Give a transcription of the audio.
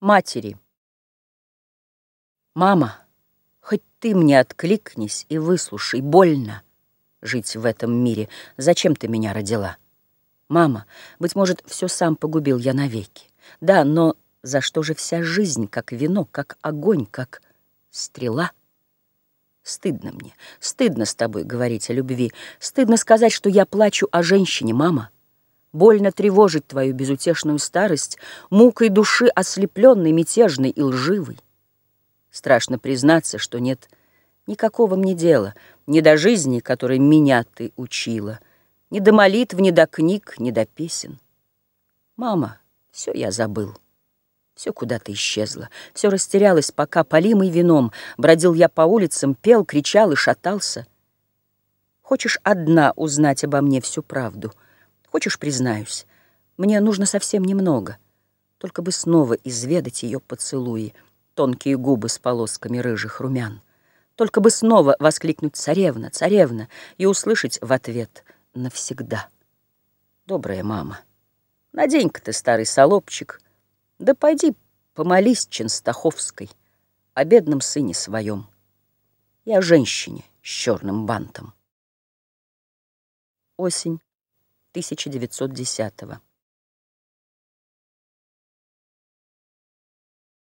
Матери. Мама, хоть ты мне откликнись и выслушай, больно жить в этом мире. Зачем ты меня родила? Мама, быть может, все сам погубил я навеки. Да, но за что же вся жизнь, как вино, как огонь, как стрела? Стыдно мне, стыдно с тобой говорить о любви, стыдно сказать, что я плачу о женщине, мама. Больно тревожить твою безутешную старость, Мукой души ослепленной, мятежной и лживой. Страшно признаться, что нет никакого мне дела Ни до жизни, которой меня ты учила, Ни до молитв, ни до книг, ни до песен. Мама, все я забыл. Все куда-то исчезло, все растерялось, пока, полимый вином, Бродил я по улицам, пел, кричал и шатался. Хочешь одна узнать обо мне всю правду — Хочешь, признаюсь, мне нужно совсем немного, Только бы снова изведать ее поцелуи, Тонкие губы с полосками рыжих румян. Только бы снова воскликнуть «Царевна, царевна!» И услышать в ответ «Навсегда». Добрая мама, надень-ка ты, старый солопчик, Да пойди помолись Ченстаховской О бедном сыне своем и о женщине с черным бантом. Осень 1910 -го.